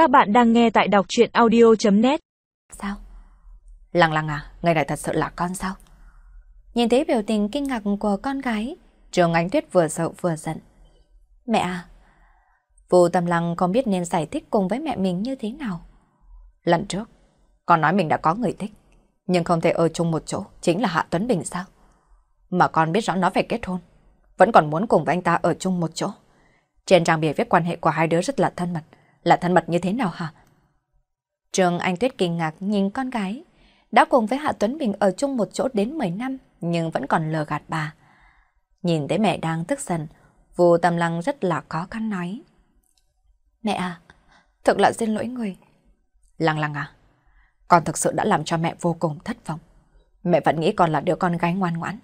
Các bạn đang nghe tại đọc chuyện audio.net Sao? Lăng lăng à, người này thật sự là con sao? Nhìn thấy biểu tình kinh ngạc của con gái, Trường Ánh Tuyết vừa sợ vừa giận. Mẹ à, Vô Tâm Lăng không biết nên giải thích cùng với mẹ mình như thế nào. Lần trước, con nói mình đã có người thích, nhưng không thể ở chung một chỗ, chính là Hạ Tuấn Bình sao? Mà con biết rõ nó phải kết hôn, vẫn còn muốn cùng với anh ta ở chung một chỗ. Trên trang bìa viết quan hệ của hai đứa rất là thân mật, là thân mật như thế nào hả? Trường Anh Tuyết kinh ngạc nhìn con gái, đã cùng với Hạ Tuấn Bình ở chung một chỗ đến 10 năm, nhưng vẫn còn lờ gạt bà. Nhìn thấy mẹ đang tức giận, Vu Tâm Lăng rất là khó khăn nói. Mẹ à, thật là xin lỗi người. Lăng lăng à, con thực sự đã làm cho mẹ vô cùng thất vọng. Mẹ vẫn nghĩ con là đứa con gái ngoan ngoãn.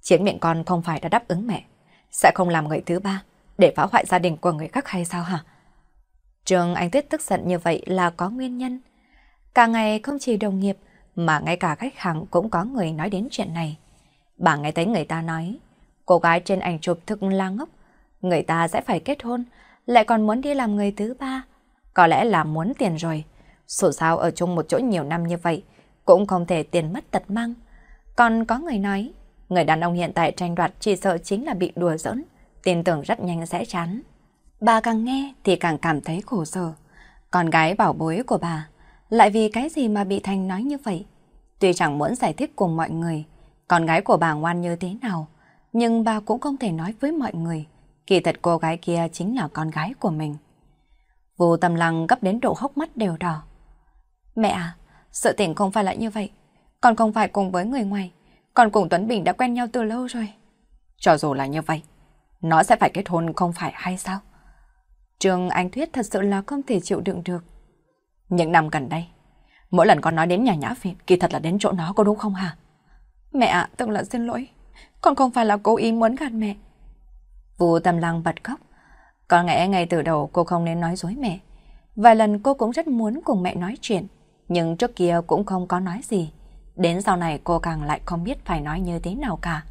Chiến miệng con không phải đã đáp ứng mẹ, sẽ không làm người thứ ba để phá hoại gia đình của người khác hay sao hả? Trường Anh Tuyết tức giận như vậy là có nguyên nhân. Cả ngày không chỉ đồng nghiệp mà ngay cả khách hàng cũng có người nói đến chuyện này. Bà nghe thấy người ta nói, cô gái trên ảnh chụp thực là ngốc, người ta sẽ phải kết hôn, lại còn muốn đi làm người thứ ba. Có lẽ là muốn tiền rồi. Dù sao ở chung một chỗ nhiều năm như vậy, cũng không thể tiền mất tật mang. Còn có người nói, người đàn ông hiện tại tranh đoạt chỉ sợ chính là bị đùa giỡn, tin tưởng rất nhanh sẽ chán. Bà càng nghe thì càng cảm thấy khổ sở. Con gái bảo bối của bà, lại vì cái gì mà bị Thành nói như vậy? Tuy chẳng muốn giải thích cùng mọi người, con gái của bà ngoan như thế nào, nhưng bà cũng không thể nói với mọi người. Kỳ thật cô gái kia chính là con gái của mình. Vô tâm lăng gấp đến độ hốc mắt đều đỏ. Mẹ à, sự tình không phải là như vậy. Con không phải cùng với người ngoài. Con cùng Tuấn Bình đã quen nhau từ lâu rồi. Cho dù là như vậy, nó sẽ phải kết hôn không phải hay sao? Trương Anh Thuyết thật sự là không thể chịu đựng được. Những năm gần đây, mỗi lần con nói đến nhà nhã phiền, kỳ thật là đến chỗ nó có đúng không hả? Mẹ ạ, à, là xin lỗi. Con không phải là cố ý muốn gạt mẹ. Vũ Tâm Lăng bật khóc. Có lẽ ngay từ đầu cô không nên nói dối mẹ. Vài lần cô cũng rất muốn cùng mẹ nói chuyện, nhưng trước kia cũng không có nói gì. Đến sau này cô càng lại không biết phải nói như thế nào cả.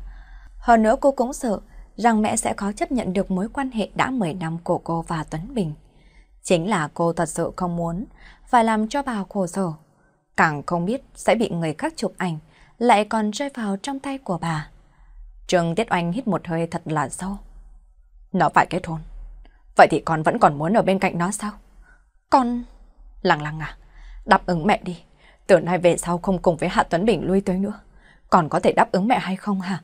Hơn nữa cô cũng sợ rằng mẹ sẽ khó chấp nhận được mối quan hệ đã 10 năm của cô và Tuấn Bình. Chính là cô thật sự không muốn phải làm cho bà khổ sở. Càng không biết sẽ bị người khác chụp ảnh, lại còn rơi vào trong tay của bà. Trương Tiết Oanh hít một hơi thật là sâu. Nó phải kết hôn. Vậy thì con vẫn còn muốn ở bên cạnh nó sao? Con... Lăng lăng à, đáp ứng mẹ đi. Từ nay về sau không cùng với Hạ Tuấn Bình lui tới nữa. Còn có thể đáp ứng mẹ hay không hả?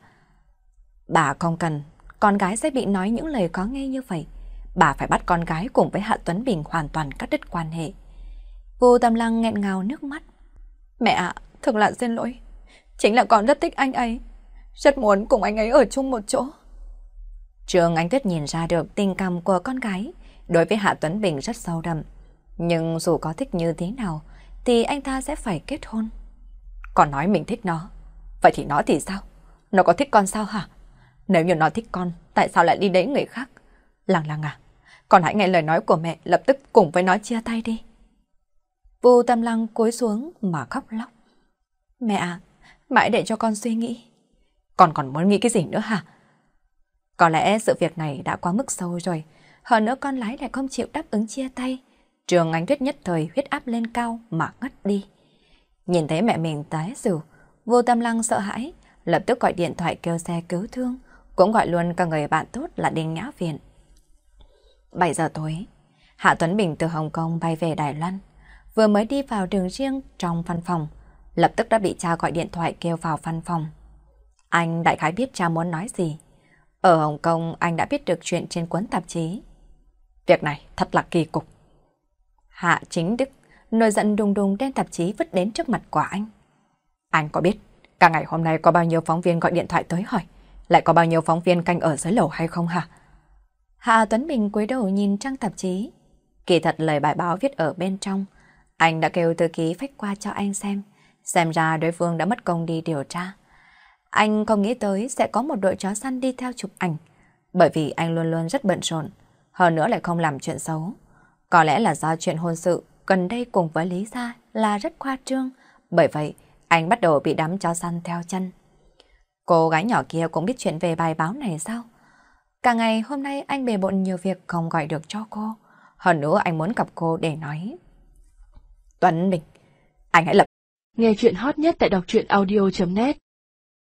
Bà không cần, con gái sẽ bị nói những lời có nghe như vậy. Bà phải bắt con gái cùng với Hạ Tuấn Bình hoàn toàn cắt đứt quan hệ. Vô tâm lăng nghẹn ngào nước mắt. Mẹ ạ, à, thực là xin lỗi. Chính là con rất thích anh ấy. Rất muốn cùng anh ấy ở chung một chỗ. Trường Anh Tuyết nhìn ra được tình cảm của con gái đối với Hạ Tuấn Bình rất sâu đậm. Nhưng dù có thích như thế nào thì anh ta sẽ phải kết hôn. Còn nói mình thích nó. Vậy thì nó thì sao? Nó có thích con sao hả? Nếu như nó thích con, tại sao lại đi đấy người khác? Lăng lăng à, con hãy nghe lời nói của mẹ lập tức cùng với nó chia tay đi. Vu Tâm Lăng cúi xuống mà khóc lóc. Mẹ à, mãi để cho con suy nghĩ. Con còn muốn nghĩ cái gì nữa hả? Có lẽ sự việc này đã quá mức sâu rồi. Hơn nữa con lái lại không chịu đáp ứng chia tay. Trường Ánh Tuyết nhất thời huyết áp lên cao mà ngất đi. Nhìn thấy mẹ mình tái rủ, vô tâm lăng sợ hãi, lập tức gọi điện thoại kêu xe cứu thương, cũng gọi luôn cả người bạn tốt là Đinh Nhã Viện. 7 giờ tối, Hạ Tuấn Bình từ Hồng Kông bay về Đài Loan. Vừa mới đi vào đường riêng trong văn phòng, lập tức đã bị cha gọi điện thoại kêu vào văn phòng. Anh đại khái biết cha muốn nói gì. Ở Hồng Kông anh đã biết được chuyện trên cuốn tạp chí. Việc này thật là kỳ cục. Hạ chính đức nổi giận đùng đùng đem tạp chí vứt đến trước mặt của anh. Anh có biết cả ngày hôm nay có bao nhiêu phóng viên gọi điện thoại tới hỏi lại có bao nhiêu phóng viên canh ở dưới lầu hay không hả? Hạ Tuấn Bình cúi đầu nhìn trang tạp chí. Kỳ thật lời bài báo viết ở bên trong. Anh đã kêu thư ký phách qua cho anh xem. Xem ra đối phương đã mất công đi điều tra. Anh không nghĩ tới sẽ có một đội chó săn đi theo chụp ảnh. Bởi vì anh luôn luôn rất bận rộn. Hơn nữa lại không làm chuyện xấu. Có lẽ là do chuyện hôn sự gần đây cùng với Lý Gia là rất khoa trương. Bởi vậy, anh bắt đầu bị đám chó săn theo chân. Cô gái nhỏ kia cũng biết chuyện về bài báo này sao? Cả ngày hôm nay anh bề bộn nhiều việc không gọi được cho cô. Hơn nữa anh muốn gặp cô để nói. Tuấn Bình, anh hãy lập. Nghe chuyện hot nhất tại đọc truyện audio.net